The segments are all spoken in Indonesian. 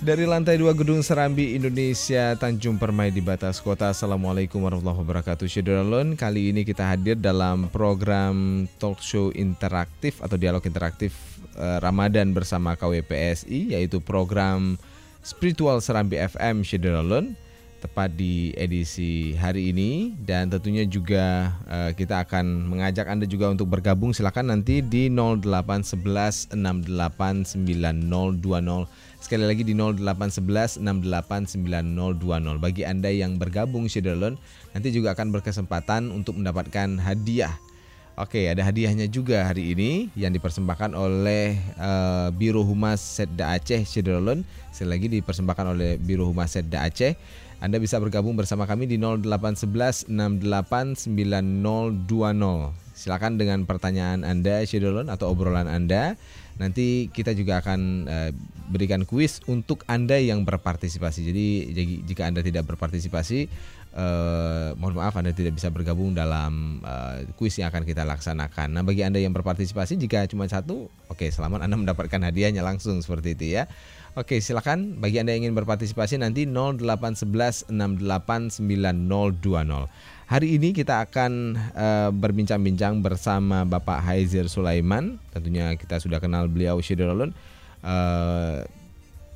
Dari lantai dua gedung Serambi Indonesia Tanjung Permai di batas kota. Assalamualaikum warahmatullahi wabarakatuh. Syedulun Kali ini kita hadir dalam program talk show interaktif atau dialog interaktif eh, Ramadan bersama KWPSI Yaitu program Spiritual Serambi FM Syedulun Tepat di edisi hari ini. Dan tentunya juga eh, kita akan mengajak Anda juga untuk bergabung. Silakan nanti di 0811 689020 Sekali lagi di 0811 689020. Bagi Anda yang bergabung Syederlon, nanti juga akan berkesempatan untuk mendapatkan hadiah. Oke, ada hadiahnya juga hari ini yang dipersembahkan oleh uh, Biro Humas Setda Aceh Syederlon. Sekali lagi dipersembahkan oleh Biro Humas Setda Aceh. Anda bisa bergabung bersama kami di 0811 689020. Silakan dengan pertanyaan Anda Syederlon atau obrolan Anda Nanti kita juga akan uh, berikan kuis untuk Anda yang berpartisipasi. Jadi jika Anda tidak berpartisipasi, uh, mohon maaf Anda tidak bisa bergabung dalam uh, kuis yang akan kita laksanakan. Nah, bagi Anda yang berpartisipasi jika cuma satu, oke, selamat Anda mendapatkan hadiahnya langsung seperti itu ya. Oke, silakan bagi Anda yang ingin berpartisipasi nanti 0811 689020. Hari ini kita akan uh, berbincang-bincang bersama Bapak Haizir Sulaiman. Tentunya kita sudah kenal beliau Syedolon. Uh,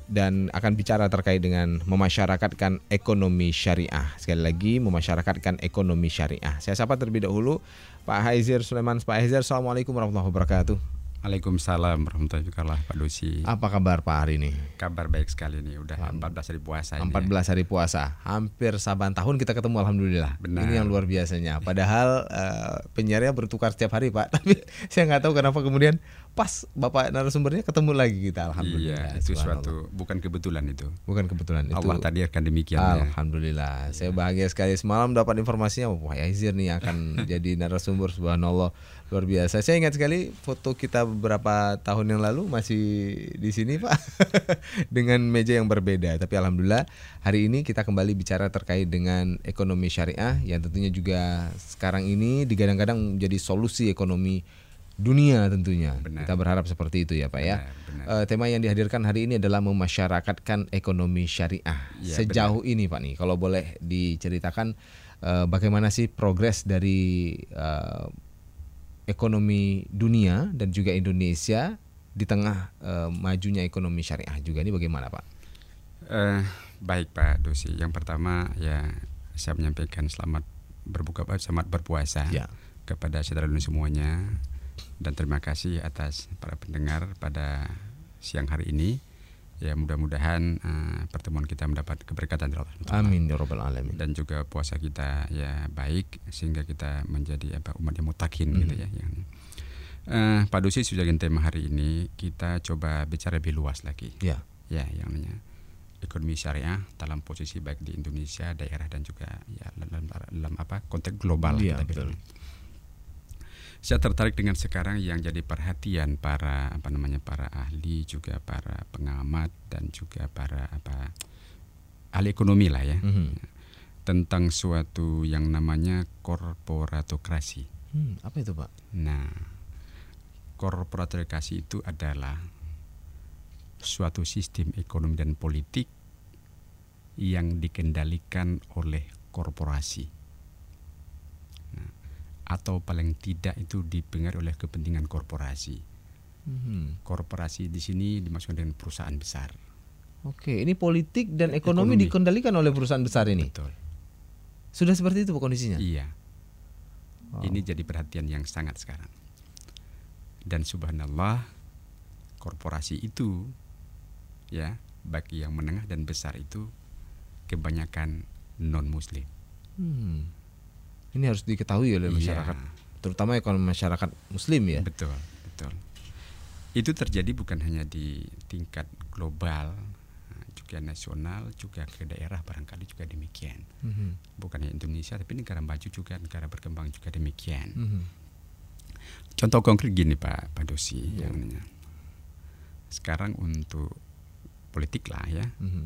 dan akan bicara terkait dengan memasyarakatkan ekonomi syariah. Sekali lagi, memasyarakatkan ekonomi syariah. Saya sapa terlebih dahulu Pak Haizir Sulaiman. Pak Haizir, Assalamualaikum warahmatullahi wabarakatuh. Waalaikumsalam warahmatullahi wabarakatuh Pak Dosi. Apa kabar Pak hari ini? Kabar baik sekali nih, udah 14 hari puasa 14 ini. hari puasa. Hampir saban tahun kita ketemu alhamdulillah. Benar. Ini yang luar biasanya. Padahal uh, penyiarnya bertukar setiap hari Pak, tapi saya nggak tahu kenapa kemudian pas Bapak narasumbernya ketemu lagi kita alhamdulillah. Iya, itu suatu bukan kebetulan itu. Bukan kebetulan itu. Allah tadi akan demikian Alhamdulillah. Ya. Saya bahagia sekali semalam dapat informasinya wah Yazir nih akan jadi narasumber subhanallah luar biasa. Saya ingat sekali foto kita beberapa tahun yang lalu masih di sini Pak dengan meja yang berbeda. Tapi alhamdulillah hari ini kita kembali bicara terkait dengan ekonomi syariah yang tentunya juga sekarang ini digadang-gadang menjadi solusi ekonomi dunia tentunya. Benar. Kita berharap seperti itu ya Pak ya. Benar. Uh, tema yang dihadirkan hari ini adalah memasyarakatkan ekonomi syariah. Ya, Sejauh benar. ini Pak nih kalau boleh diceritakan uh, bagaimana sih progres dari uh, ekonomi dunia dan juga Indonesia di tengah uh, majunya ekonomi syariah juga ini bagaimana Pak? Uh, baik Pak Dosi. Yang pertama ya saya menyampaikan selamat berbuka selamat berpuasa ya. kepada saudara semuanya dan terima kasih atas para pendengar pada siang hari ini ya mudah-mudahan uh, pertemuan kita mendapat keberkatan dari Allah. Amin ya rabbal alamin. Dan juga puasa kita ya baik sehingga kita menjadi apa umat yang mutakin mm -hmm. gitu ya yang uh, Pak Dusi sudah tema hari ini kita coba bicara lebih luas lagi. Ya. Ya yang namanya ekonomi syariah dalam posisi baik di Indonesia, daerah dan juga ya dalam, dalam apa konteks global ya, kita betul. Saya tertarik dengan sekarang yang jadi perhatian para apa namanya para ahli juga para pengamat dan juga para apa ahli ekonomi lah ya mm -hmm. tentang suatu yang namanya korporatokrasi. Hmm, apa itu pak? Nah, korporatokrasi itu adalah suatu sistem ekonomi dan politik yang dikendalikan oleh korporasi atau paling tidak itu dipengaruhi oleh kepentingan korporasi. Hmm. Korporasi di sini dimaksudkan dengan perusahaan besar. Oke, ini politik dan ekonomi, ekonomi dikendalikan oleh perusahaan besar ini. Betul. Sudah seperti itu kondisinya. Iya. Wow. Ini jadi perhatian yang sangat sekarang. Dan subhanallah korporasi itu ya bagi yang menengah dan besar itu kebanyakan non muslim. Hmm. Ini harus diketahui oleh iya. masyarakat, terutama ekonomi masyarakat Muslim ya. Betul, betul. Itu terjadi bukan hanya di tingkat global, juga nasional, juga ke daerah barangkali juga demikian. Mm-hmm. Bukan hanya Indonesia, tapi negara maju juga, negara berkembang juga demikian. Mm-hmm. Contoh konkret gini Pak, Pak Dosi, yeah. yang sekarang untuk politik lah ya, mm-hmm.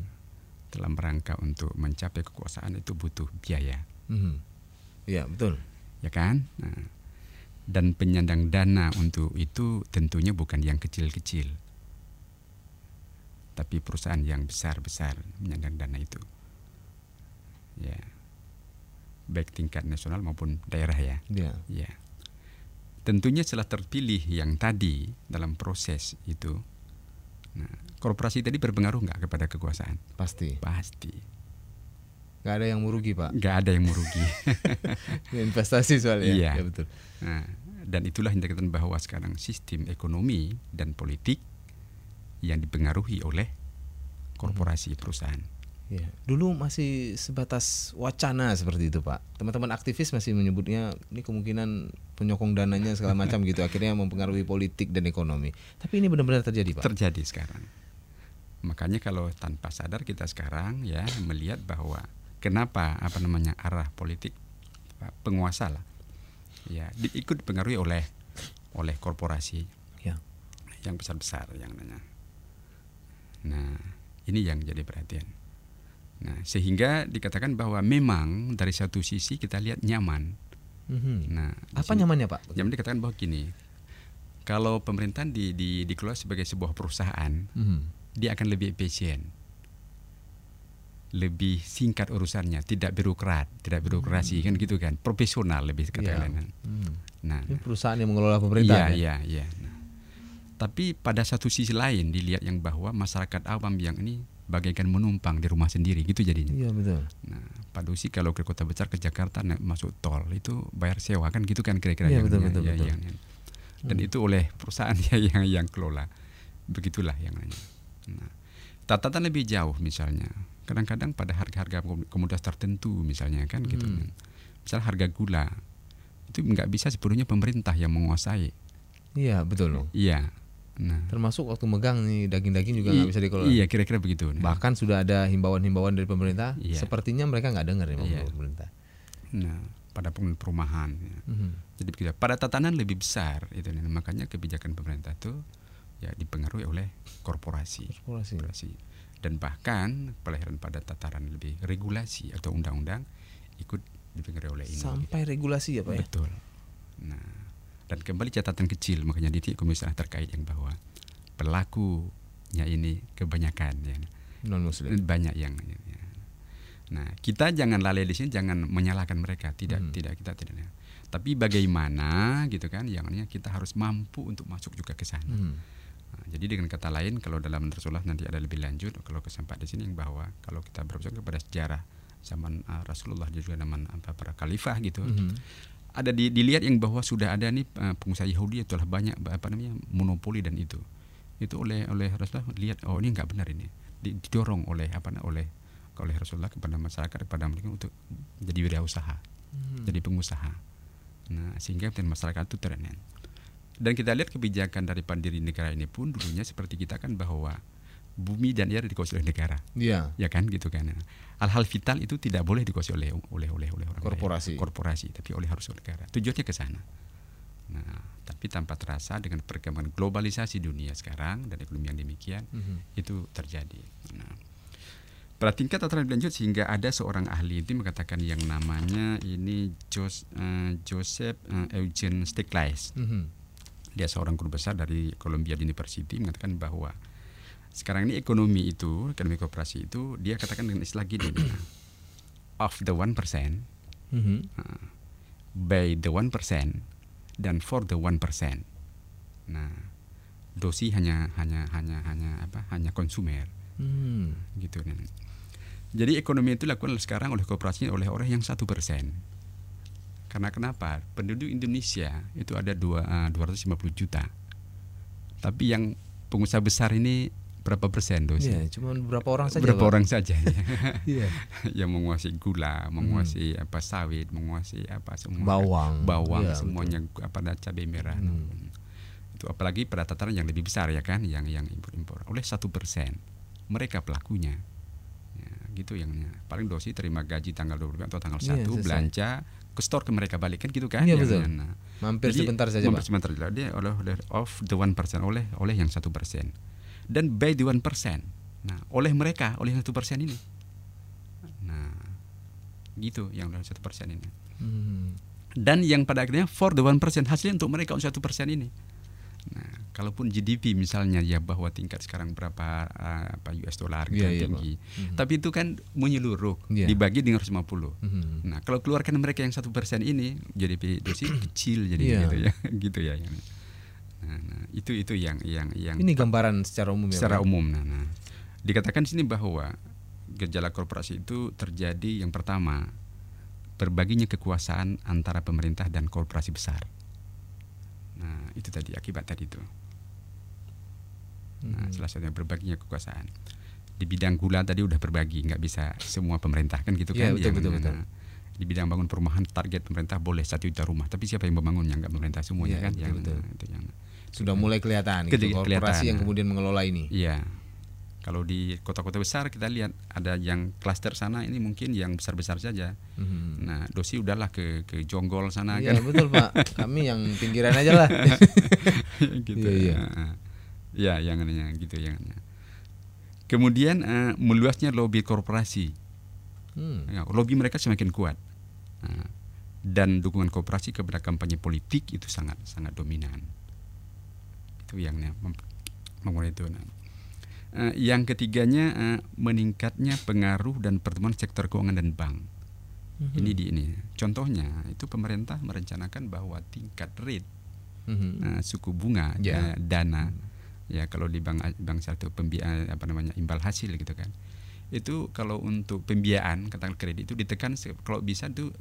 dalam rangka untuk mencapai kekuasaan itu butuh biaya. Mm-hmm Iya betul. Ya kan? Nah, dan penyandang dana untuk itu tentunya bukan yang kecil-kecil. tapi perusahaan yang besar-besar menyandang dana itu. Ya. Baik tingkat nasional maupun daerah ya. Ya. Ya. Tentunya setelah terpilih yang tadi dalam proses itu, nah, korporasi tadi berpengaruh nggak kepada kekuasaan? Pasti. Pasti. Gak ada yang merugi pak? Gak ada yang merugi. Investasi soalnya. Iya. Ya, betul. Nah, dan itulah yang dikatakan bahwa sekarang sistem ekonomi dan politik yang dipengaruhi oleh korporasi perusahaan. Ya, dulu masih sebatas wacana seperti itu, Pak. Teman-teman aktivis masih menyebutnya ini kemungkinan penyokong dananya segala macam gitu, akhirnya mempengaruhi politik dan ekonomi. Tapi ini benar-benar terjadi, Pak. Terjadi sekarang. Makanya kalau tanpa sadar kita sekarang ya melihat bahwa kenapa apa namanya arah politik penguasa lah, ya ikut dipengaruhi oleh oleh korporasi ya. yang besar-besar yang nanya. Nah, ini yang jadi perhatian. Nah, sehingga dikatakan bahwa memang dari satu sisi kita lihat nyaman. Mm-hmm. Nah, apa nyamannya Pak? Nyaman dikatakan bahwa gini, kalau pemerintahan di, di, dikelola sebagai sebuah perusahaan, mm-hmm. dia akan lebih efisien, lebih singkat urusannya, tidak birokrat, tidak birokrasi, mm-hmm. kan gitu kan, profesional lebih katakan. Yeah. Mm. Nah, ini perusahaan yang mengelola pemerintah. Iya, ya? iya, iya. Nah, tapi pada satu sisi lain dilihat yang bahwa masyarakat awam yang ini bagaikan menumpang di rumah sendiri gitu jadinya. Iya betul. Nah, Pak Dusi kalau ke kota besar ke Jakarta naik masuk tol itu bayar sewa kan gitu kan kira-kira iya, betul, betul, ya, betul. Yang, dan hmm. itu oleh perusahaan ya yang yang kelola. Begitulah yang nanya. Nah, catatan lebih jauh misalnya. Kadang-kadang pada harga-harga komoditas tertentu misalnya kan gitu. Hmm. Misal harga gula itu nggak bisa sepenuhnya pemerintah yang menguasai. Iya betul loh. Iya Nah. Termasuk waktu megang nih daging-daging juga nggak bisa dikelola. Iya kira-kira begitu. Nah. Bahkan sudah ada himbauan-himbauan dari pemerintah. Iya. Sepertinya mereka nggak dengar ya iya. pemerintah. Nah pada perumahan. Ya. Mm-hmm. Jadi begitu. Pada tatanan lebih besar itu, nah, makanya kebijakan pemerintah itu ya dipengaruhi oleh korporasi. Korporasi. korporasi. Dan bahkan pelahiran pada tataran lebih regulasi atau undang-undang ikut dipengaruhi oleh ini. Sampai regulasi ya pak ya. Betul. Nah dan kembali catatan kecil makanya di komisioner terkait yang bahwa pelakunya ini kebanyakan ya non muslim banyak yang ya. nah kita jangan lalai di sini jangan menyalahkan mereka tidak hmm. tidak kita tidak tapi bagaimana gitu kan yang kita harus mampu untuk masuk juga ke sana hmm. Jadi dengan kata lain kalau dalam Rasulullah nanti ada lebih lanjut kalau kesempat di sini yang bahwa kalau kita berbicara kepada sejarah zaman uh, Rasulullah juga zaman apa para khalifah gitu hmm ada di, dilihat yang bahwa sudah ada nih uh, pengusaha Yahudi telah banyak apa namanya monopoli dan itu. Itu oleh oleh Rasulullah lihat oh ini nggak benar ini. Didorong oleh apa oleh oleh Rasulullah kepada masyarakat kepada mereka untuk jadi wirausaha hmm. jadi pengusaha. Nah sehingga masyarakat itu terenan dan kita lihat kebijakan dari pandiri negara ini pun dulunya seperti kita kan bahwa bumi dan air dikuasai oleh negara. Iya. Ya kan gitu kan. Hal-hal vital itu tidak boleh dikuasai oleh oleh oleh oleh orang korporasi. Lain. Korporasi, tapi oleh harus oleh negara. Tujuannya ke sana. Nah, tapi tanpa terasa dengan perkembangan globalisasi dunia sekarang dan ekonomi yang demikian mm -hmm. itu terjadi. Nah, pada tingkat tataran lanjut sehingga ada seorang ahli itu mengatakan yang namanya ini Jos, uh, Joseph uh, Eugene Stiglitz. Mm -hmm. Dia seorang guru besar dari Columbia University mengatakan bahwa sekarang ini ekonomi itu ekonomi kooperasi itu dia katakan dengan istilah gini of the one percent mm-hmm. uh, by the one percent dan for the one percent nah dosi hanya hanya hanya hanya apa hanya konsumer mm. gitu kan jadi ekonomi itu dilakukan sekarang oleh kooperasi oleh orang yang satu persen karena kenapa penduduk Indonesia itu ada dua uh, lima puluh juta tapi yang pengusaha besar ini berapa persen dosis? Iya, cuma berapa orang saja. Berapa orang saja. Iya. yang menguasai gula, menguasai hmm. apa sawit, menguasai apa semua bawang, bawang ya, semuanya betul. apa cabai merah. Hmm. Itu apalagi pada tataran yang lebih besar ya kan, yang yang impor-impor. Oleh satu persen mereka pelakunya. Ya, gitu yang paling dosis terima gaji tanggal 20 atau tanggal iya, 1 belanja ke store ke mereka balik kan gitu kan iya, betul. Nah, mampir jadi, sebentar saja mampir sebentar dia oleh oleh of the one percent oleh oleh yang satu persen dan by the one percent. Nah, oleh mereka, oleh satu persen ini. Nah, gitu yang oleh satu persen ini. Hmm. Dan yang pada akhirnya for the one percent hasilnya untuk mereka satu persen ini. Nah, kalaupun GDP misalnya ya bahwa tingkat sekarang berapa uh, apa US dollar gitu yeah, tinggi. Yeah, Tapi itu kan menyeluruh yeah. dibagi dengan 150. Mm-hmm. Nah, kalau keluarkan mereka yang satu persen ini GDP dosis kecil jadi yeah. gitu ya. gitu ya. Nah, nah, itu itu yang yang yang Ini gambaran secara umum ya. Secara umum. Nah, nah. Dikatakan sini bahwa gejala korporasi itu terjadi yang pertama berbaginya kekuasaan antara pemerintah dan korporasi besar. Nah, itu tadi akibat tadi itu. Nah, hmm. salah satunya berbaginya kekuasaan. Di bidang gula tadi udah berbagi, nggak bisa semua pemerintah kan gitu ya, kan? Betul, betul, betul. di bidang bangun perumahan target pemerintah boleh satu juta rumah, tapi siapa yang membangunnya nggak pemerintah semuanya ya, kan? Betul, yang, betul. Nah, itu yang sudah mulai kelihatan gitu, korporasi kelihatan, yang kemudian mengelola ini. Iya, kalau di kota-kota besar kita lihat ada yang klaster sana ini mungkin yang besar-besar saja. Hmm. Nah, dosi udahlah ke ke Jonggol sana iya, kan. betul Pak. Kami yang pinggiran aja lah. gitu. Iya, iya. Ya, yang anehnya gitu yang Kemudian uh, meluasnya lobby korporasi. Hmm. Ya, lobby mereka semakin kuat. Nah, dan dukungan korporasi kepada kampanye politik itu sangat sangat dominan. Itu yang memulai itu. Nah. Uh, yang ketiganya uh, meningkatnya pengaruh dan pertemuan sektor keuangan dan bank. Mm-hmm. Ini di ini. Contohnya itu pemerintah merencanakan bahwa tingkat rate mm-hmm. uh, suku bunga yeah. uh, dana mm-hmm. ya kalau di bank bank satu pembiayaan apa namanya imbal hasil gitu kan. Itu kalau untuk pembiayaan katakan kredit itu ditekan kalau bisa tuh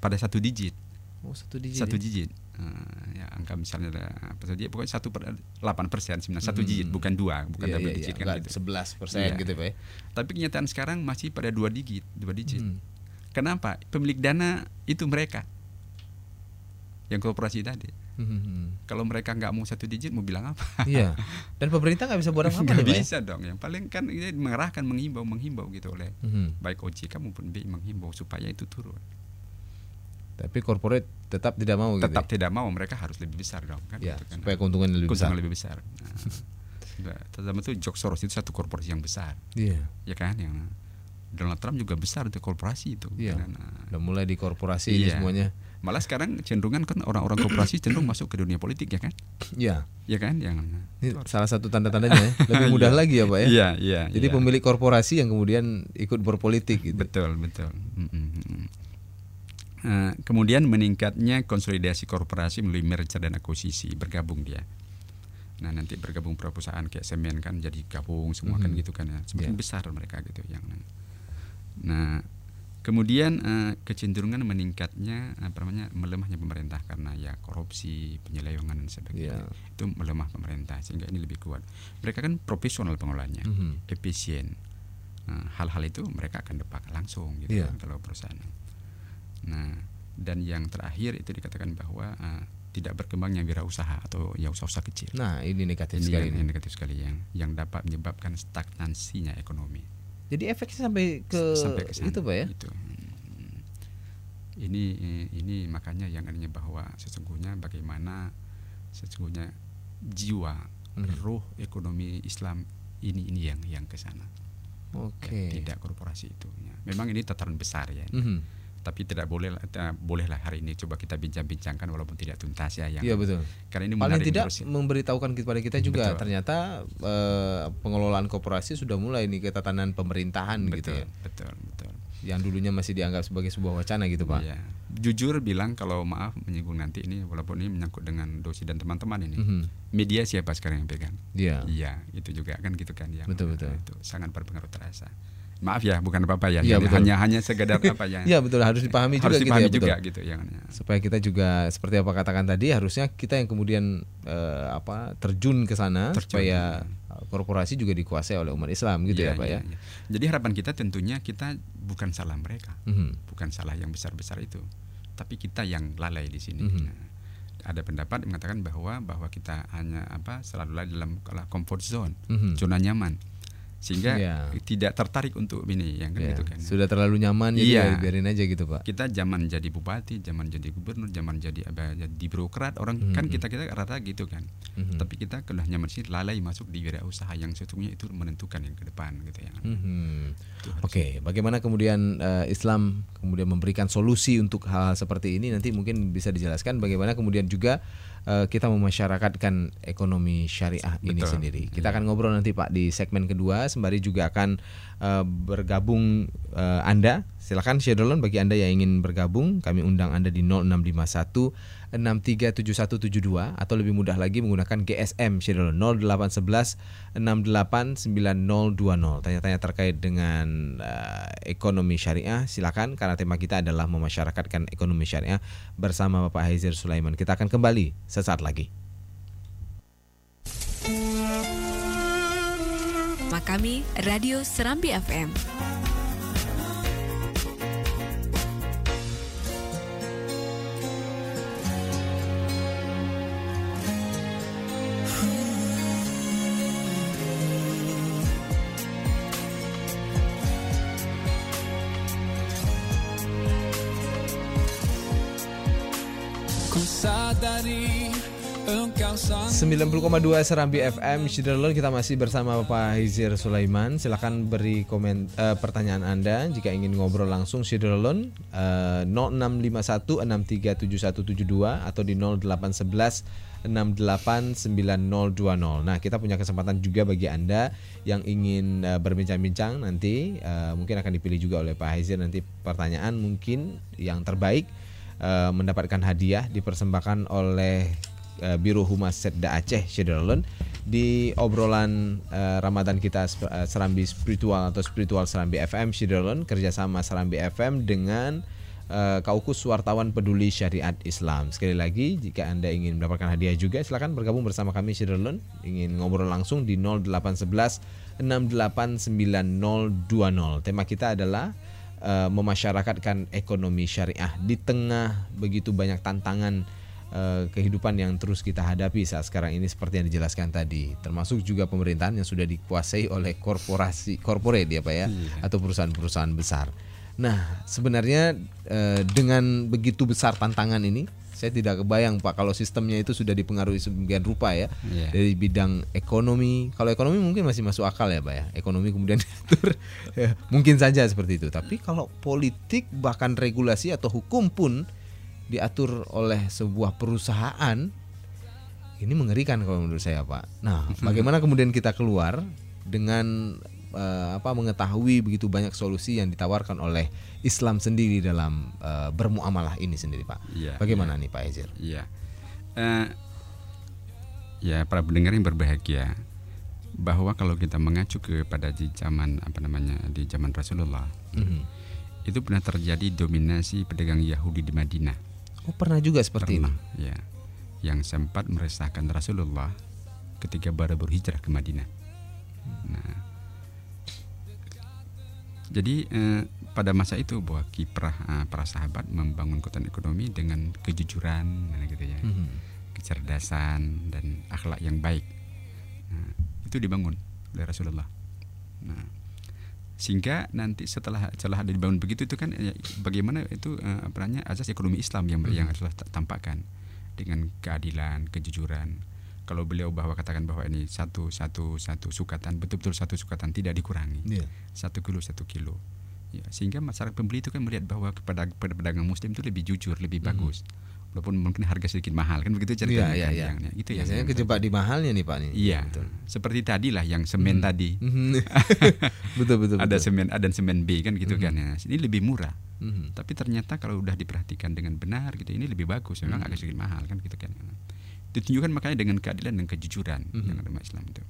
pada satu digit. Oh, satu digit. Satu ya? digit uh, ya angka misalnya ada apa saja pokoknya satu per delapan persen sebenarnya satu digit hmm. bukan dua bukan yeah, double yeah, digit yeah. kan gitu sebelas persen yeah. gitu pak ya. tapi kenyataan sekarang masih pada dua digit dua digit hmm. kenapa pemilik dana itu mereka yang korporasi tadi hmm. kalau mereka nggak mau satu digit mau bilang apa iya dan pemerintah nggak bisa buat apa nggak ya, bisa dong yang paling kan ini mengarahkan menghimbau menghimbau gitu oleh hmm. baik OJK maupun BI menghimbau supaya itu turun tapi corporate tetap tidak mau gitu tetap gitu tidak mau mereka harus lebih besar dong kan, ya, gitu kan. supaya keuntungan lebih keuntungan besar lebih besar nah, terutama itu George Soros itu satu korporasi yang besar iya ya kan yang Donald Trump juga besar itu korporasi itu iya. Kan? udah mulai di korporasi iya. semuanya malah sekarang cenderungan kan orang-orang korporasi cenderung masuk ke dunia politik ya kan iya ya kan yang ini salah satu tanda-tandanya ya. lebih mudah iya. lagi ya pak ya iya iya jadi iya. pemilik korporasi yang kemudian ikut berpolitik gitu. betul betul mm -mm. Uh, kemudian meningkatnya konsolidasi korporasi melalui merger dan akuisisi bergabung dia. Nah nanti bergabung perusahaan kayak semen kan jadi gabung semua mm -hmm. kan mhm. gitu kan ya semakin yeah. besar mereka gitu yang. Nah kemudian uh, kecenderungan meningkatnya apa namanya melemahnya pemerintah karena ya korupsi penyelewengan dan sebagainya yeah. itu melemah pemerintah sehingga ini lebih kuat. Mereka kan profesional pengelolanya, mm -hmm. efisien. Hal-hal uh, itu mereka akan depak langsung gitu yeah. kan, kalau perusahaan. Nah, dan yang terakhir itu dikatakan bahwa uh, tidak berkembangnya wirausaha atau ya usaha-usaha kecil. Nah, ini negatif ini sekali. Yang, negatif sekali yang yang dapat menyebabkan stagnansinya ekonomi. Jadi efeknya sampai ke, sampai ke sana, itu, Pak ya? Itu. Ini ini makanya yang adanya bahwa sesungguhnya bagaimana sesungguhnya jiwa hmm. roh ekonomi Islam ini ini yang yang ke sana. Oke. Okay. Ya, tidak korporasi itu. Ya. Memang ini tataran besar ya. -hmm tapi tidak boleh uh, bolehlah hari ini coba kita bincang-bincangkan walaupun tidak tuntas ya yang Iya betul. Karena ini paling tidak terus. memberitahukan kepada kita juga betul. ternyata uh, pengelolaan koperasi sudah mulai nih ketatanan pemerintahan betul, gitu ya. Betul, betul. Yang dulunya masih dianggap sebagai sebuah wacana gitu, Pak. Iya. Jujur bilang kalau maaf menyinggung nanti ini walaupun ini menyangkut dengan dosi dan teman-teman ini. Mm -hmm. Media siapa sekarang yang pegang? Iya. Iya, itu juga kan gitu kan yang betul, betul. itu sangat berpengaruh terasa maaf ya bukan apa apa ya, ya hanya hanya sekedar apa ya. Ya betul. Harus dipahami harus juga dipahami gitu ya juga gitu ya supaya kita juga seperti apa katakan tadi harusnya kita yang kemudian uh, apa terjun ke sana terjun. supaya korporasi juga dikuasai oleh umat Islam gitu ya, ya pak ya, ya. ya jadi harapan kita tentunya kita bukan salah mereka. Mm -hmm. bukan salah yang besar besar itu. Tapi kita yang lalai di sini. Mm -hmm. nah, ada pendapat yang mengatakan bahwa bahwa kita hanya apa selalu dalam comfort zone mm -hmm. zona nyaman sehingga yeah. tidak tertarik untuk ini yang kan yeah. gitu kan sudah terlalu nyaman jadi yeah. biarin aja gitu pak kita zaman jadi bupati zaman jadi gubernur zaman jadi apa jadi birokrat orang mm -hmm. kan kita kita rata gitu kan mm -hmm. tapi kita kalau nyaman sih lalai masuk di wirausaha yang sesungguhnya itu menentukan yang ke depan gitu ya mm -hmm. oke okay. bagaimana kemudian uh, Islam kemudian memberikan solusi untuk hal, hal seperti ini nanti mungkin bisa dijelaskan bagaimana kemudian juga uh, kita memasyarakatkan ekonomi syariah Betul. ini sendiri. Kita yeah. akan ngobrol nanti Pak di segmen kedua sembari juga akan uh, bergabung uh, Anda. Silakan Syedolon bagi Anda yang ingin bergabung, kami undang Anda di 0651 637172 atau lebih mudah lagi menggunakan GSM Schedule 0811 689020. Tanya-tanya terkait dengan uh, ekonomi syariah silakan karena tema kita adalah memasyarakatkan ekonomi syariah bersama Bapak Haizir Sulaiman. Kita akan kembali sesaat lagi. Kami Radio Serambi FM. 90,2 Serambi FM Shiderlon kita masih bersama Bapak Hizir Sulaiman. Silahkan beri komen uh, pertanyaan Anda. Jika ingin ngobrol langsung Shiderlon uh, 0651 637172 Atau di 0811 689020 Nah kita punya kesempatan juga bagi Anda Yang ingin uh, berbincang-bincang nanti uh, Mungkin akan dipilih juga oleh Pak Hizir. Nanti pertanyaan mungkin yang terbaik uh, Mendapatkan hadiah Dipersembahkan oleh uh, Biro Humas Setda Aceh Syederlun di obrolan uh, Ramadan kita uh, Serambi Spiritual atau Spiritual Serambi FM Syederlun kerjasama Serambi FM dengan Kaukus Wartawan Peduli Syariat Islam. Sekali lagi jika Anda ingin mendapatkan hadiah juga silakan bergabung bersama kami Syederlun ingin ngobrol langsung di 0811 6890020. Tema kita adalah uh, memasyarakatkan ekonomi syariah di tengah begitu banyak tantangan Eh, kehidupan yang terus kita hadapi saat sekarang ini seperti yang dijelaskan tadi termasuk juga pemerintahan yang sudah dikuasai oleh korporasi korporat ya Pak ya iya. atau perusahaan-perusahaan besar. Nah, sebenarnya uh, dengan begitu besar tantangan ini saya tidak kebayang Pak kalau sistemnya itu sudah dipengaruhi sebagian rupa ya yeah. dari bidang ekonomi. Kalau ekonomi mungkin masih masuk akal ya Pak ya. Ekonomi kemudian diatur ya, mungkin saja seperti itu. Tapi kalau politik bahkan regulasi atau hukum pun diatur oleh sebuah perusahaan ini mengerikan kalau menurut saya Pak. Nah, bagaimana kemudian kita keluar dengan uh, apa mengetahui begitu banyak solusi yang ditawarkan oleh Islam sendiri dalam uh, bermuamalah ini sendiri Pak. Ya, bagaimana ya. nih Pak Ezir? Iya. Uh, ya para pendengar yang berbahagia bahwa kalau kita mengacu kepada di zaman apa namanya di zaman Rasulullah mm -hmm. itu pernah terjadi dominasi pedagang Yahudi di Madinah Oh pernah juga seperti pernah, ini. Ya, yang sempat meresahkan Rasulullah ketika baru berhijrah ke Madinah. Nah, jadi eh, pada masa itu bahwa kiprah eh, para sahabat membangun kekuatan ekonomi dengan kejujuran, nah, gitu ya, mm -hmm. kecerdasan dan akhlak yang baik. Nah, itu dibangun oleh Rasulullah. Nah, sehingga nanti setelah setelah ada dibangun begitu itu kan ya, bagaimana itu uh, apa namanya asas ekonomi Islam yang hmm. yang harus tampakkan dengan keadilan kejujuran kalau beliau bahwa katakan bahwa ini satu satu satu sukatan betul-betul satu sukatan tidak dikurangi yeah. satu kilo satu kilo ya sehingga masyarakat pembeli itu kan melihat bahwa kepada, kepada pedagang muslim itu lebih jujur lebih hmm. bagus walaupun mungkin harga sedikit mahal kan begitu ceritanya iya, iya, kan, iya. itu ya saya kejebak di mahalnya nih pak nih iya betul. seperti tadi lah yang semen hmm. tadi hmm. betul betul ada betul. semen A dan semen B kan gitu hmm. kan ya ini lebih murah hmm. tapi ternyata kalau udah diperhatikan dengan benar gitu ini lebih bagus memang hmm. agak sedikit mahal kan gitu kan ditunjukkan makanya dengan keadilan dan kejujuran hmm. yang ada Islam itu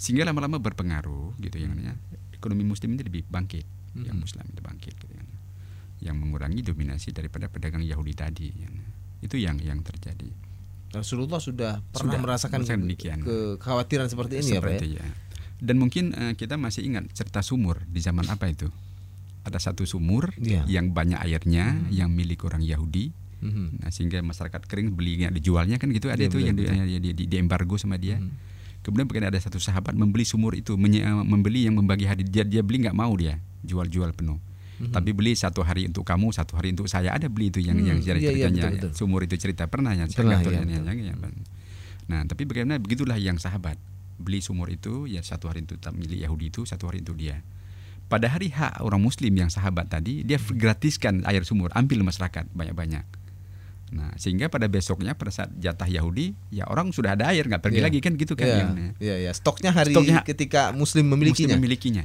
sehingga lama-lama berpengaruh gitu yang namanya ekonomi muslim ini lebih bangkit hmm. yang muslim itu bangkit gitu kan yang mengurangi dominasi daripada pedagang Yahudi tadi yang itu yang yang terjadi. Rasulullah sudah pernah sudah merasakan demikian. kekhawatiran seperti ini seperti ya, Pak ya. Dan mungkin uh, kita masih ingat cerita sumur di zaman apa itu? Ada satu sumur yeah. yang banyak airnya hmm. yang milik orang Yahudi. Hmm. Nah, sehingga masyarakat kering belinya dijualnya kan gitu ada yeah, itu betul, yang di, di, di, di embargo sama dia. Hmm. Kemudian begini ada satu sahabat membeli sumur itu, membeli yang membagi hadiah dia dia beli nggak mau dia jual-jual penuh. Mm-hmm. Tapi beli satu hari untuk kamu, satu hari untuk saya. Ada beli itu yang hmm, yang iya, iya, ceritanya iya, betul, betul. sumur itu cerita pernah ya. Pernah, iya, ya, ya, ya, Nah, tapi bagaimana begitulah yang sahabat beli sumur itu ya satu hari itu tak milik Yahudi itu, satu hari itu dia. Pada hari hak orang Muslim yang sahabat tadi, dia gratiskan air sumur, ambil masyarakat banyak-banyak. Nah, sehingga pada besoknya pada saat jatah Yahudi, ya orang sudah ada air nggak pergi yeah. lagi kan gitu kan yeah. yang Iya, yeah, Stoknya hari Stoknya ketika muslim memilikinya. Muslim memilikinya.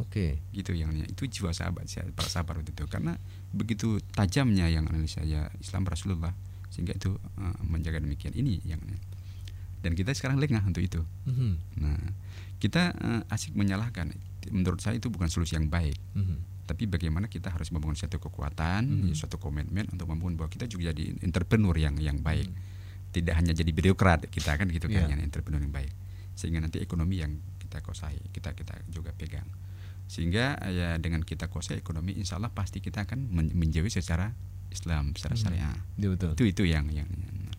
Oke. Okay. Gitu yang itu jiwa sahabat para sahabat itu karena begitu tajamnya yang analisa ya Islam Rasulullah sehingga itu uh, menjaga demikian ini yang dan kita sekarang lengah untuk itu. Mm-hmm. Nah, kita uh, asik menyalahkan. Menurut saya itu bukan solusi yang baik. Mm-hmm tapi bagaimana kita harus membangun satu kekuatan, hmm. suatu komitmen untuk membangun bahwa kita juga jadi entrepreneur yang yang baik. Hmm. Tidak hanya jadi birokrat kita kan gitu yeah. kan yang entrepreneur yang baik. Sehingga nanti ekonomi yang kita kuasai, kita kita juga pegang. Sehingga ya dengan kita kuasai ekonomi insya Allah pasti kita akan menjauhi secara Islam, secara hmm. syariah. Ya, betul. Itu itu yang yang, yang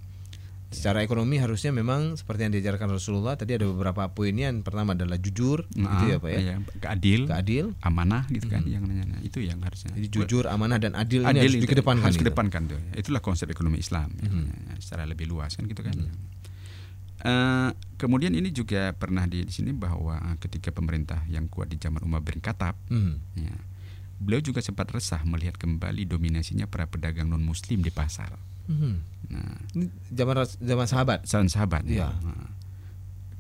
secara ekonomi harusnya memang seperti yang diajarkan Rasulullah tadi ada beberapa poinnya yang pertama adalah jujur nah, gitu ya Pak ya. Iya, keadil, keadil, amanah gitu kan mm -hmm. yang nanya itu yang harusnya. Jadi jujur, amanah dan adil, adil ini harus dikedepankan. Harus dikedepankan tuh. Itulah konsep ekonomi Islam mm -hmm. ya, secara lebih luas kan gitu kan. Mm -hmm. Uh, kemudian ini juga pernah di, di sini bahwa ketika pemerintah yang kuat di zaman Umar bin Khattab mm -hmm. ya, beliau juga sempat resah melihat kembali dominasinya para pedagang non Muslim di pasar. Hmm. Nah, ini zaman zaman sahabat. Zaman sahabat. Ya. Nah,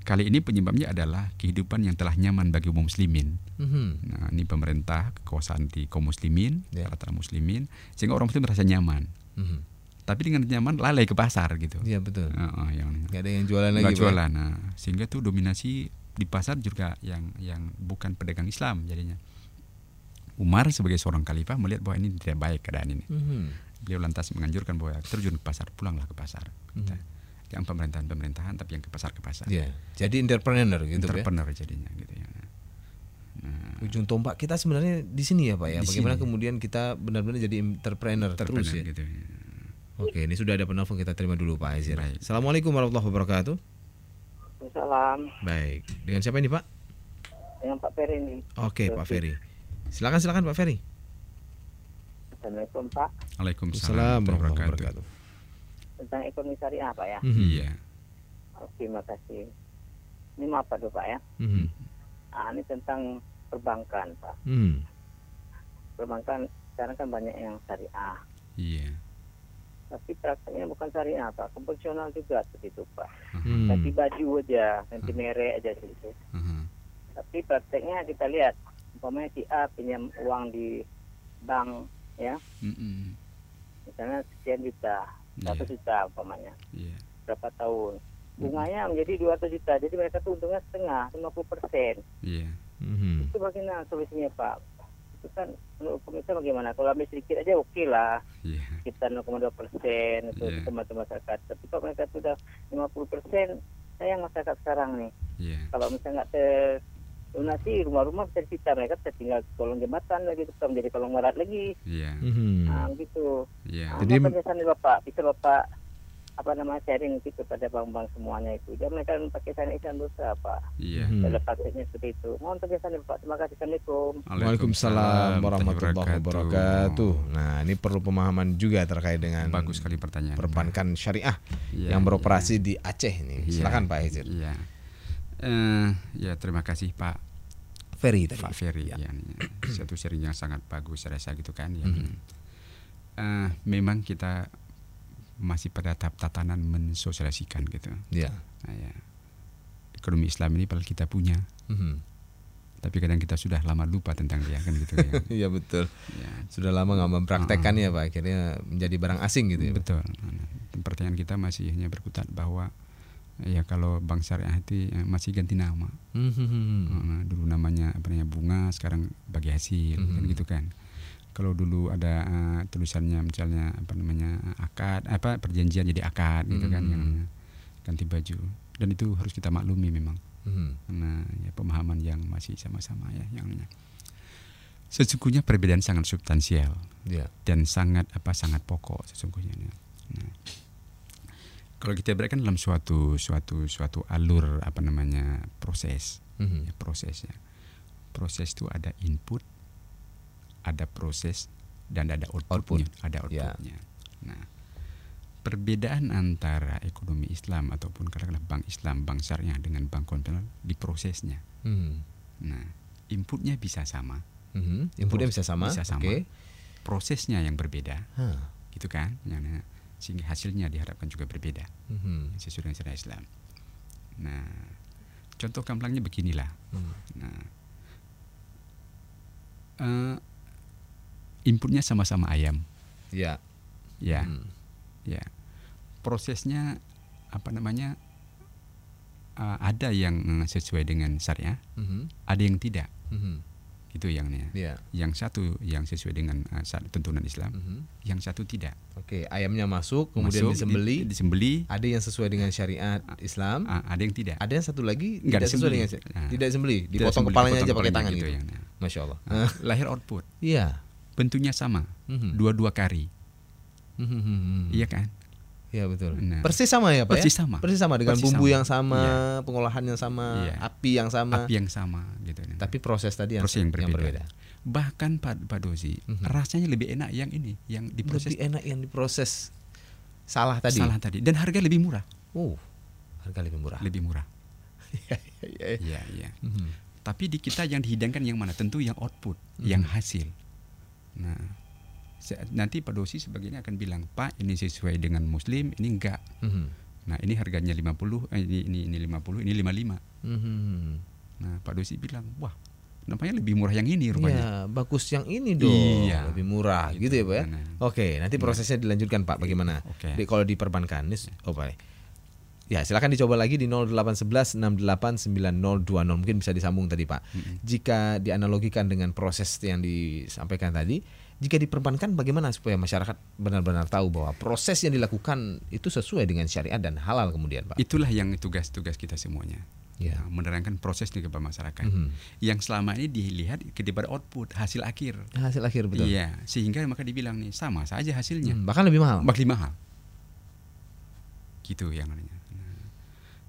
kali ini penyebabnya adalah kehidupan yang telah nyaman bagi umat muslimin. Mm-hmm. Nah, ini pemerintah kekuasaan di kaum muslimin, yeah. rata muslimin, sehingga orang muslim merasa nyaman. Mm-hmm. Tapi dengan nyaman lalai ke pasar gitu. Iya betul. Uh, uh, yang Gak ada yang jualan lagi. Gak jualan. Nah, sehingga tuh dominasi di pasar juga yang yang bukan pedagang Islam jadinya. Umar sebagai seorang khalifah melihat bahwa ini tidak baik keadaan ini. Mm-hmm beliau lantas menganjurkan bahwa terjun ke pasar, pulanglah ke pasar. Kita, hmm. Yang pemerintahan-pemerintahan tapi yang ke pasar ke pasar. Yeah. Jadi entrepreneur gitu ya? entrepreneur ya. jadinya gitu ya. Nah, ujung tombak kita sebenarnya di sini ya Pak ya. Bagaimana sini. kemudian kita benar-benar jadi entrepreneur, entrepreneur terus ya. Gitu, ya. Oke, ini sudah ada penelpon kita terima dulu Pak Azir. Baik. Assalamualaikum warahmatullahi wabarakatuh. Salam. Baik. Dengan siapa ini Pak? Dengan Pak Ferry ini. Oke, Pak Ferry. Silakan silakan Pak Ferry. Assalamualaikum Pak. Waalaikumsalam warahmatullahi wabarakatuh. Tentang ekonomi syariah Pak ya. Mm-hmm. Iya. Oke, terima kasih. Ini apa tuh Pak ya? Mm-hmm. Nah, ini tentang perbankan Pak. Mm. Perbankan sekarang kan banyak yang syariah. Iya. Tapi prakteknya bukan syariah Pak, konvensional juga begitu Pak. Mm. Tapi baju aja, nanti mm. merek aja gitu. Mm-hmm. Tapi prakteknya kita lihat, umpamanya si A pinjam uang di bank ya mm-hmm. misalnya sekian juta iya. satu yeah. juta umpamanya yeah. berapa tahun bunganya mm-hmm. menjadi 200 juta jadi mereka tuh untungnya setengah 50 persen yeah. mm-hmm. itu bagaimana solusinya pak itu kan menurut pemerintah bagaimana kalau ambil sedikit aja oke okay lah yeah. kita 0,2 persen itu yeah. teman masyarakat tapi kalau mereka sudah 50 persen sayang masyarakat sekarang nih yeah. kalau misalnya nggak ter donasi rumah-rumah bisa disita mereka bisa tinggal kolong jembatan lagi tetap menjadi kolong merat lagi yeah. mm-hmm. nah gitu yeah. nah, jadi penjelasan bapak bisa bapak apa nama sharing gitu pada bank-bank semuanya itu dia mereka pakai sana ikan dosa apa iya yeah. hmm. prakteknya seperti itu mohon penjelasan bapak terima kasih assalamualaikum Waalaikumsalam warahmatullahi wabarakatuh nah ini perlu pemahaman juga terkait dengan bagus sekali pertanyaan perbankan syariah yeah, yang beroperasi yeah. di Aceh ini yeah. silakan Pak Hizir yeah. Uh, ya terima kasih Pak Ferry tadi. Pak Ferry ya. ya. Satu sharing yang sangat bagus saya rasa gitu kan ya. Mm -hmm. uh, memang kita masih pada tahap tatanan mensosialisasikan gitu. Ya. Nah, ya. Ekonomi Islam ini padahal kita punya. Mm -hmm. Tapi kadang kita sudah lama lupa tentang dia kan gitu ya. Iya betul. Ya. Sudah lama nggak mempraktekkan uh ya Pak, akhirnya menjadi barang asing gitu ya. Betul. Pertanyaan kita masih hanya berkutat bahwa ya kalau bank syariah itu ya, masih ganti nama. Mm-hmm. dulu namanya apa namanya bunga sekarang bagi hasil mm-hmm. kan gitu kan. Kalau dulu ada uh, tulisannya misalnya apa namanya akad apa perjanjian jadi akad gitu kan yang ganti baju. Dan itu harus kita maklumi memang. Mm-hmm. karena ya pemahaman yang masih sama-sama ya yang sesungguhnya perbedaan sangat substansial. Yeah. dan sangat apa sangat pokok sesungguhnya nah, kalau kita berikan dalam suatu suatu suatu alur apa namanya proses mm-hmm. ya, prosesnya proses itu ada input ada proses dan ada outputnya output. ada ya. outputnya yeah. nah perbedaan antara ekonomi Islam ataupun katakanlah bank Islam bank syariah dengan bank konvensional di prosesnya mm-hmm. nah inputnya bisa sama mm-hmm. inputnya bisa sama bisa sama okay. prosesnya yang berbeda huh. gitu kan yang sehingga hasilnya diharapkan juga berbeda mm-hmm. sesuai dengan syariat Islam. Nah, contoh gamblangnya beginilah. Mm. Nah, uh, inputnya sama-sama ayam. Ya. Ya. Mm. Ya. Prosesnya apa namanya? Uh, ada yang sesuai dengan syariah, mm-hmm. ada yang tidak. Mm-hmm itu yang yeah. yang satu yang sesuai dengan uh, tuntunan Islam mm -hmm. yang satu tidak oke okay, ayamnya masuk kemudian masuk, disembeli di, disembeli ada yang sesuai dengan syariat Islam uh, ada yang tidak ada yang satu lagi Nggak tidak sesuai dengan nah, tidak disembeli dipotong tidak kepalanya aja pakai tangan gitu, gitu. Yang, nah. masya Allah nah, lahir output iya yeah. bentuknya sama mm -hmm. dua-dua kari mm -hmm. iya kan Iya betul. Nah, persis sama ya Pak Persis ya? sama. Persis sama dengan persis bumbu sama. yang sama, ya. pengolahan yang sama, ya. api yang sama. Api yang sama gitu. Tapi proses tadi yang, proses yang, berbeda. yang berbeda. Bahkan Pak Pak Dosi, mm -hmm. rasanya lebih enak yang ini, yang diproses. Lebih enak yang diproses salah tadi. Salah tadi dan harga lebih murah. Uh, harga lebih murah. Lebih murah. Iya, iya. Mm -hmm. Tapi di kita yang dihidangkan yang mana? Tentu yang output, mm -hmm. yang hasil. Nah, nanti Pak Dosi sebagainya akan bilang Pak ini sesuai dengan Muslim ini enggak mm-hmm. nah ini harganya 50 eh, ini ini ini 50 ini 55 mm-hmm. nah Pak Dosi bilang wah nampaknya lebih murah yang ini rupanya. Iya, bagus yang ini dong. Iya. Lebih murah gitu, gitu ya, Pak ya. Nah, Oke, nanti prosesnya dilanjutkan Pak bagaimana? Di, kalau di perbankan, ini oh Pak. Ya, silakan dicoba lagi di 0811 689020 mungkin bisa disambung tadi, Pak. Mm -hmm. Jika dianalogikan dengan proses yang disampaikan tadi, jika diperbankan bagaimana supaya masyarakat benar-benar tahu bahwa proses yang dilakukan itu sesuai dengan syariat dan halal kemudian Pak? Itulah yang tugas-tugas kita semuanya. Ya. Nah, menerangkan proses ini kepada masyarakat. Mm -hmm. Yang selama ini dilihat kepada output hasil akhir. Hasil akhir betul. Iya, sehingga maka dibilang nih sama saja hasilnya. Hmm, bahkan lebih mahal. Bahkan lebih mahal. Gitu yang namanya. Nah,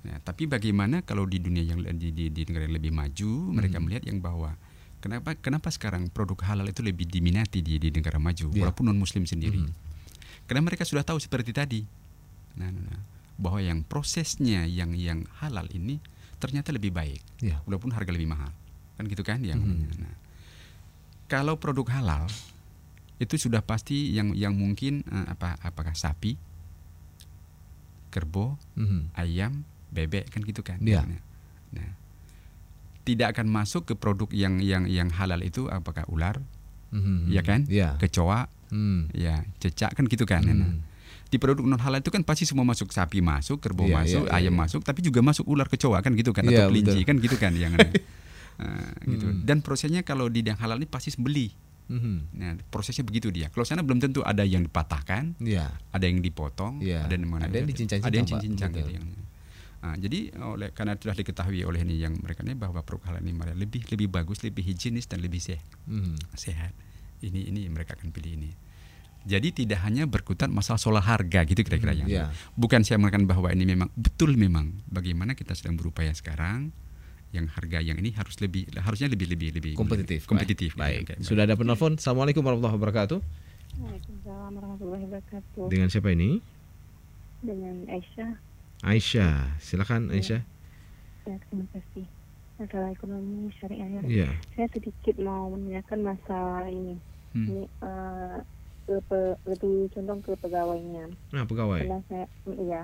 nah, tapi bagaimana kalau di dunia yang di, di, di negara yang lebih maju, hmm. mereka melihat yang bahwa Kenapa kenapa sekarang produk halal itu lebih diminati di, di negara maju yeah. walaupun non muslim sendiri? Mm. Karena mereka sudah tahu seperti tadi. Nah, nah, nah, bahwa yang prosesnya yang yang halal ini ternyata lebih baik. Yeah. Walaupun harga lebih mahal. Kan gitu kan yang mm. nah, kalau produk halal itu sudah pasti yang yang mungkin uh, apa apakah sapi, kerbau, mm. ayam, bebek kan gitu kan. Yeah. Nah, nah tidak akan masuk ke produk yang yang yang halal itu apakah ular, mm-hmm. ya kan, yeah. kecoa, mm. ya cecak kan gitu kan. Mm. Nah, di produk non halal itu kan pasti semua masuk sapi masuk, kerbau yeah, masuk, yeah, ayam yeah. masuk, tapi juga masuk ular kecoa kan gitu kan yeah, atau kelinci kan gitu kan yang uh, gitu. Mm. Dan prosesnya kalau di yang halal ini pasti sembeli. Mm-hmm. Nah, prosesnya begitu dia. Kalau sana belum tentu ada yang dipatahkan, yeah. ada yang dipotong, yeah. ada yang mana, ada yang dicincang, ada yang cincang gitu. Yang, Nah, jadi oleh karena sudah diketahui oleh ini yang mereka ini bahwa produk halal ini lebih lebih bagus, lebih higienis dan lebih sehat. Hmm. Sehat. Ini ini mereka akan pilih ini. Jadi tidak hanya berkutat masalah soal harga gitu kira-kira hmm, yang. Yeah. Bukan saya mengatakan bahwa ini memang betul memang bagaimana kita sedang berupaya sekarang yang harga yang ini harus lebih harusnya lebih lebih lebih kompetitif. Kompetitif. Baik. baik. Sudah ada penelpon. Assalamualaikum warahmatullahi wabarakatuh. Waalaikumsalam warahmatullahi wabarakatuh. Dengan siapa ini? Dengan Aisyah. Aisyah, silakan iya. Aisyah. Ya, terima kasih. Masalah ekonomi syariah ya. Yeah. Saya sedikit mau menanyakan masalah ini. Hmm. Ini uh, lebih condong ke pegawainya. Nah, pegawai. Karena saya, iya.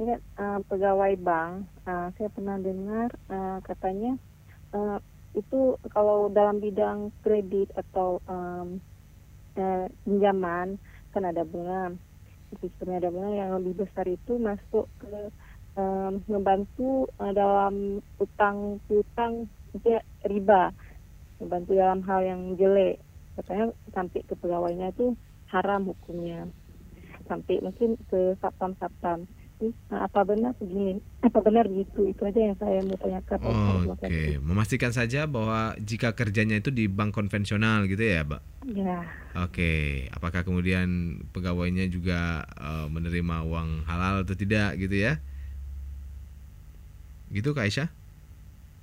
Ini uh, pegawai bank. Uh, saya pernah dengar uh, katanya uh, itu kalau dalam bidang kredit atau um, uh, pinjaman kan ada bunga sistem bunga yang lebih besar itu masuk ke um, membantu uh, dalam utang piutang itu riba. Membantu dalam hal yang jelek. Katanya sampai ke pegawainya itu haram hukumnya. Sampai mungkin ke satpam satpam itu nah, apa benar begini apa benar gitu itu aja yang saya mau tanyakan oh, oke okay. memastikan saja bahwa jika kerjanya itu di bank konvensional gitu ya mbak ya oke okay. apakah kemudian pegawainya juga uh, menerima uang halal atau tidak gitu ya gitu kak Aisyah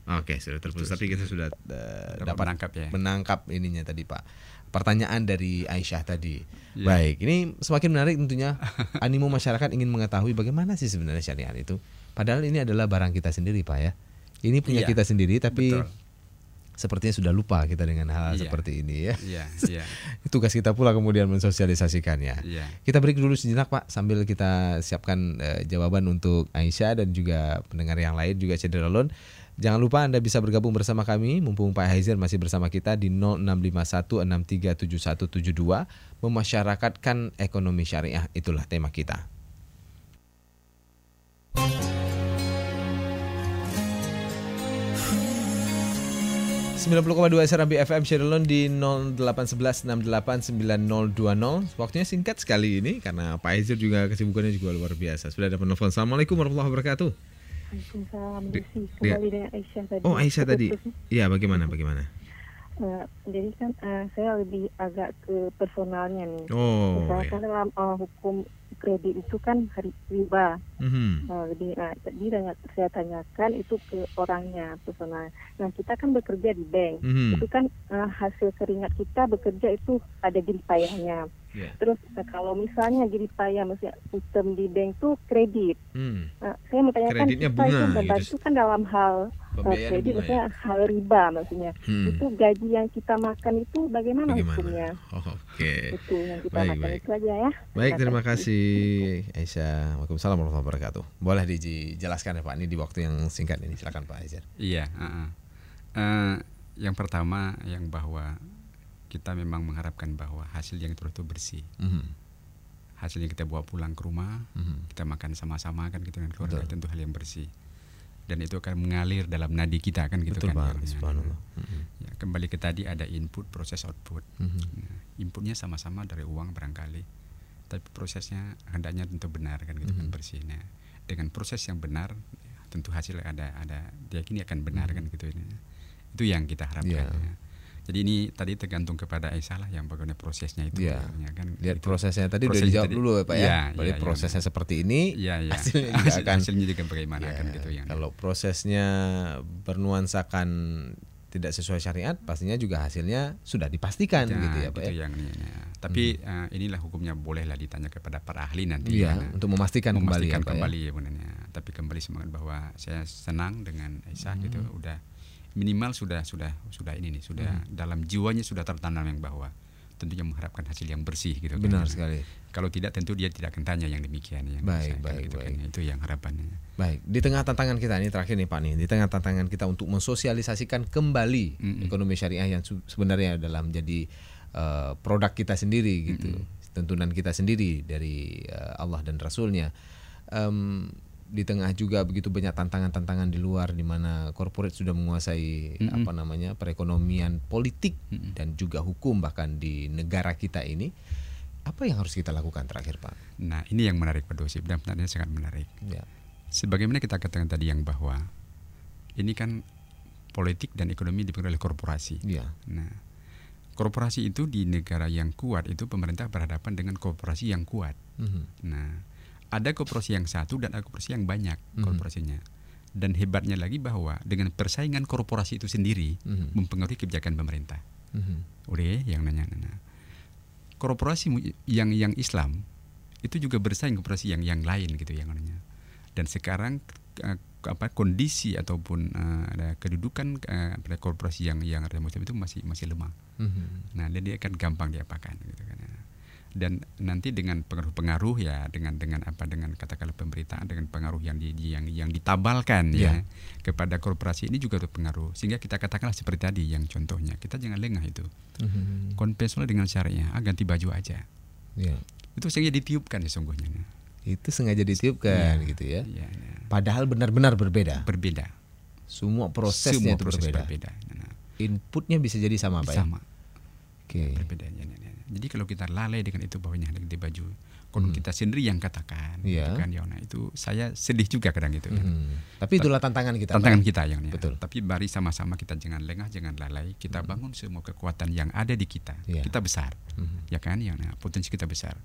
Oke, okay, sudah terputus. Tapi kita sudah uh, dapat menangkap ya. Menangkap ininya tadi, Pak. Pertanyaan dari Aisyah tadi. Yeah. Baik, ini semakin menarik tentunya. Animo masyarakat ingin mengetahui bagaimana sih sebenarnya syariat itu. Padahal ini adalah barang kita sendiri, Pak ya. Ini punya yeah. kita sendiri, tapi Betul. sepertinya sudah lupa kita dengan hal, yeah. seperti ini ya. Yeah, yeah. Tugas kita pula kemudian mensosialisasikannya. Yeah. Kita break dulu sejenak, Pak, sambil kita siapkan uh, jawaban untuk Aisyah dan juga pendengar yang lain juga Cederalon. Jangan lupa Anda bisa bergabung bersama kami mumpung Pak Haizer masih bersama kita di 0651637172 memasyarakatkan ekonomi syariah itulah tema kita. 90,2 SRB FM Sherilon di 0811689020. Waktunya singkat sekali ini karena Pak Haizer juga kesibukannya juga luar biasa. Sudah ada penelpon. Assalamualaikum warahmatullahi wabarakatuh. Waalaikumsalam kembali dengan Aisyah tadi. Oh Aisyah tadi. Iya bagaimana bagaimana? Uh, jadi kan uh, saya lebih agak ke personalnya nih. Oh. Misalkan iya. dalam uh, hukum kredit itu kan hari riba. Mm-hmm. Uh, jadi, uh, jadi saya tanyakan itu ke orangnya personal. Nah kita kan bekerja di bank. Mm-hmm. Itu kan uh, hasil keringat kita bekerja itu ada di payahnya. Yeah. Terus nah, kalau misalnya jadi payah mesti sistem di bank tuh kredit. Hmm. Nah, saya mau tanyakan Kreditnya bunga, itu membantu gitu. kan dalam hal kredit ya? maksudnya hal riba maksudnya. Hmm. Itu gaji yang kita makan itu bagaimana, bagaimana? hukumnya? Oh, Oke. Okay. Itu yang kita baik, makan baik. itu aja ya. Baik, terima kasih Aisyah. Waalaikumsalam warahmatullahi wabarakatuh. Boleh dijelaskan ya Pak ini di waktu yang singkat ini silakan Pak Aisyah. Iya, uh -uh. Uh, yang pertama yang bahwa kita memang mengharapkan bahwa hasil yang itu bersih. Mm -hmm. Hasil yang kita bawa pulang ke rumah, mm -hmm. kita makan sama-sama kan gitu dengan keluarga Betul. tentu hal yang bersih. Dan itu akan mengalir dalam nadi kita kan gitu Betul kan. Betul ya, ya. Ya, kembali ke tadi ada input, proses, output. Mm -hmm. nah, inputnya sama-sama dari uang barangkali, tapi prosesnya hendaknya tentu benar kan gitu mm -hmm. kan bersih. Nah, dengan proses yang benar, tentu hasil ada ada diyakini akan benar mm -hmm. kan gitu ini. Itu yang kita harapkan. Yeah. Ya jadi ini tadi tergantung kepada Aisyah lah yang bagaimana prosesnya itu. Ya. ya kan, Lihat itu. prosesnya tadi prosesnya udah dijawab tadi, dulu ya Pak ya. ya ya, prosesnya ya. seperti ini, ya, ya. hasilnya juga Hasil, akan hasilnya juga bagaimana ya, kan gitu yang. Kalau prosesnya bernuansakan tidak sesuai syariat, pastinya juga hasilnya sudah dipastikan ya, gitu ya Pak gitu ya. Yang, ya. Tapi hmm. uh, inilah hukumnya bolehlah ditanya kepada para ahli nanti. Ya, ya. untuk memastikan, memastikan kembali, ya, kembali ya, ya Tapi kembali semangat bahwa saya senang dengan Aisyah hmm. gitu udah minimal sudah sudah sudah ini nih sudah hmm. dalam jiwanya sudah tertanam yang bahwa tentunya mengharapkan hasil yang bersih gitu benar kan. sekali kalau tidak tentu dia tidak akan tanya yang demikian ya baik baik, gitu baik. Kan, itu yang harapannya baik di tengah tantangan kita ini terakhir nih pak nih di tengah tantangan kita untuk mensosialisasikan kembali mm -hmm. ekonomi syariah yang sebenarnya dalam jadi uh, produk kita sendiri gitu mm -hmm. tentunan kita sendiri dari uh, Allah dan Rasulnya um, di tengah juga begitu banyak tantangan-tantangan di luar di mana korporat sudah menguasai mm -hmm. apa namanya perekonomian politik mm -hmm. dan juga hukum bahkan di negara kita ini apa yang harus kita lakukan terakhir Pak? Nah ini yang menarik Pak Dosip dan sebenarnya sangat menarik. Ya. Sebagaimana kita katakan tadi yang bahwa ini kan politik dan ekonomi dipengaruhi oleh korporasi. Ya. Nah korporasi itu di negara yang kuat itu pemerintah berhadapan dengan korporasi yang kuat. Mm -hmm. Nah ada korporasi yang satu dan ada korporasi yang banyak mm-hmm. korporasinya. Dan hebatnya lagi bahwa dengan persaingan korporasi itu sendiri mm-hmm. mempengaruhi kebijakan pemerintah. Mm-hmm. Udah yang nanya-nanya. Korporasi yang yang Islam itu juga bersaing korporasi yang yang lain gitu yang nanya. Dan sekarang uh, apa kondisi ataupun uh, ada kedudukan uh, korporasi yang yang ada Muslim itu masih masih lemah. Mm-hmm. Nah, dan dia akan gampang diapakan gitu kan dan nanti dengan pengaruh-pengaruh ya dengan dengan apa dengan katakanlah pemberitaan dengan pengaruh yang di, yang yang ditabalkan yeah. ya kepada korporasi ini juga berpengaruh sehingga kita katakanlah seperti tadi yang contohnya kita jangan lengah itu mm-hmm. konvensional dengan syariah ah, ganti baju aja yeah. itu sengaja ditiupkan sesungguhnya itu sengaja ditiupkan yeah. gitu ya yeah, yeah. padahal benar-benar berbeda berbeda semua prosesnya semua itu proses berbeda, berbeda. Nah, inputnya bisa jadi sama pak sama ya? oke okay. ya, ya, ya. Jadi kalau kita lalai dengan itu bawahnya ganti baju, kalau hmm. kita sendiri yang katakan, yeah. gitu kan ya, nah itu saya sedih juga kadang itu. Kan. Hmm. Tapi itulah tantangan kita. Tantangan kita yang ya. Betul. Tapi mari sama-sama kita jangan lengah, jangan lalai. Kita hmm. bangun semua kekuatan yang ada di kita. Yeah. Kita besar, hmm. ya kan? Ya, nah, potensi kita besar.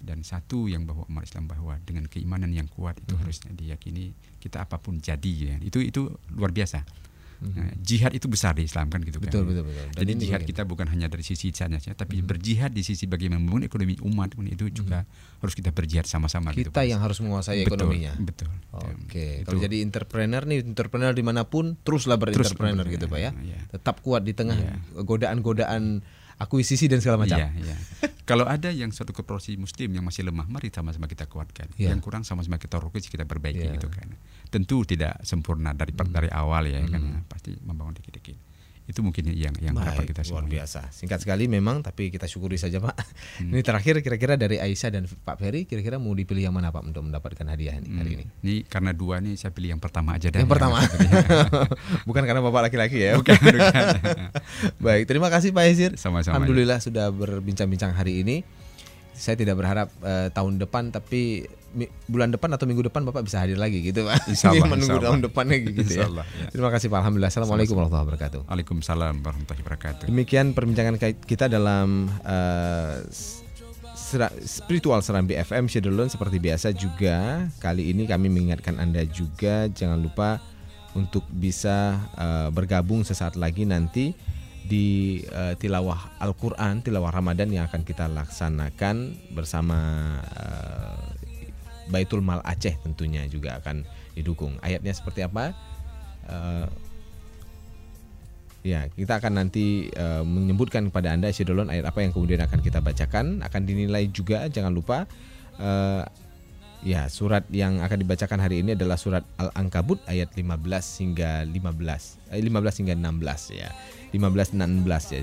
Dan satu yang bahwa umat Islam bahwa dengan keimanan yang kuat itu hmm. harusnya diyakini kita apa pun jadi ya. Itu itu luar biasa. Nah, jihad itu besar di Islam kan gitu betul, kan. Betul betul Dan Jadi jihad kita bukan hanya dari sisi saja, tapi hmm. berjihad di sisi bagaimana membangun ekonomi umat pun itu juga hmm. harus kita berjihad sama-sama. Kita gitu, yang harus menguasai betul, ekonominya. Betul. Oke. Okay. Kalau jadi entrepreneur nih, entrepreneur di mana pun teruslah berentrepreneur Terus, gitu pak ya. ya. Tetap kuat di tengah iya. godaan-godaan ya akuisisi dan segala macam. Iya, iya. Kalau ada yang suatu korporasi muslim yang masih lemah, mari sama-sama kita kuatkan. Yeah. Yang kurang sama-sama kita rukis, kita perbaiki yeah. gitu kan. Tentu tidak sempurna dari hmm. dari awal ya hmm. kan. Pasti membangun dikit-dikit itu mungkin yang yang Baik, dapat kita luar biasa. Singkat sekali memang tapi kita syukuri saja pak. Hmm. ini terakhir kira-kira dari Aisyah dan Pak Ferry kira-kira mau dipilih yang mana pak untuk mendapatkan hadiah ini hmm. hari ini? Ini karena dua nih saya pilih yang pertama aja dah. Yang pertama. Bukan karena bapak laki-laki ya? Bukan, bukan. baik terima kasih Pak Ezir sama-sama. Alhamdulillah ya. sudah berbincang-bincang hari ini. Saya tidak berharap uh, tahun depan tapi bulan depan atau minggu depan Bapak bisa hadir lagi gitu Pak. Insyaallah. menunggu tahun depan lagi gitu ya. ya. Terima kasih Pak. Alhamdulillah. Assalamualaikum warahmatullahi wabarakatuh. Waalaikumsalam warahmatullahi wabarakatuh. Demikian perbincangan kita dalam uh, spiritual Serambi FM Shadowlun seperti biasa juga kali ini kami mengingatkan Anda juga jangan lupa untuk bisa uh, bergabung sesaat lagi nanti di uh, tilawah Al-Qur'an, tilawah Ramadan yang akan kita laksanakan bersama uh, Baitul Mal Aceh tentunya juga akan didukung. Ayatnya seperti apa? Uh, ya, kita akan nanti uh, menyebutkan kepada Anda Syedolon ayat apa yang kemudian akan kita bacakan, akan dinilai juga jangan lupa uh, ya surat yang akan dibacakan hari ini adalah surat Al-Ankabut ayat 15 hingga 15 eh, 15 hingga 16 ya. 15 16 ya.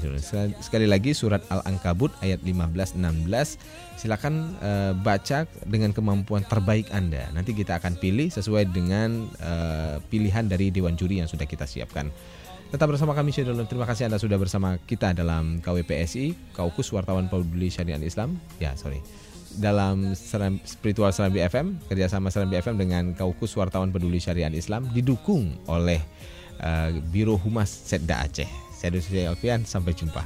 Sekali lagi surat Al-Ankabut ayat 15 16 silakan uh, baca dengan kemampuan terbaik Anda. Nanti kita akan pilih sesuai dengan uh, pilihan dari dewan juri yang sudah kita siapkan. Tetap bersama kami Syedulun. Terima kasih Anda sudah bersama kita dalam KWPSI, Kaukus Wartawan Peduli Syariat Islam. Ya, sorry. Dalam Seram, Spiritual Serambi FM, kerjasama Serambi FM dengan Kaukus Wartawan Peduli Syariat Islam didukung oleh uh, Biro Humas Setda Aceh. Saya Dusri Alfian, sampai jumpa.